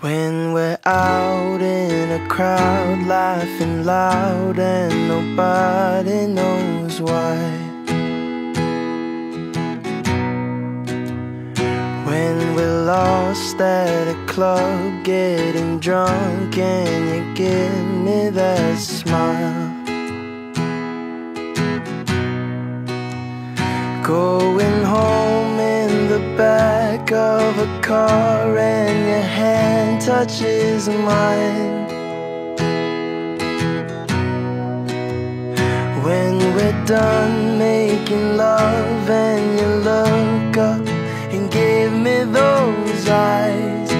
When we're out in a crowd laughing loud and nobody knows why. When we're lost at a club getting drunk and you give me that smile. The back of a car and your hand touches mine. When we're done making love and you look up and give me those eyes.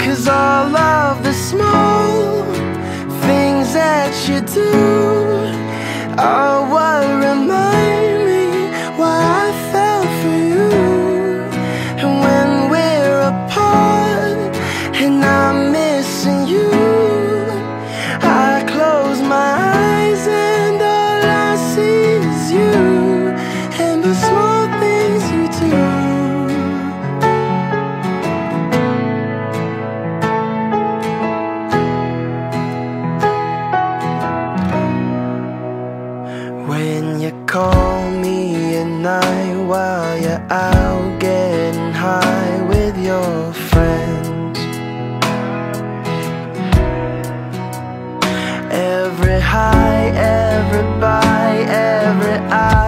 Cause all of the small things that you do getting high with your friends. Every high, every bye, every I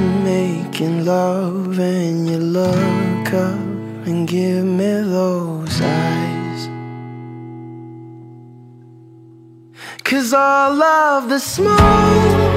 making love and you look up and give me those eyes. Cause all of the small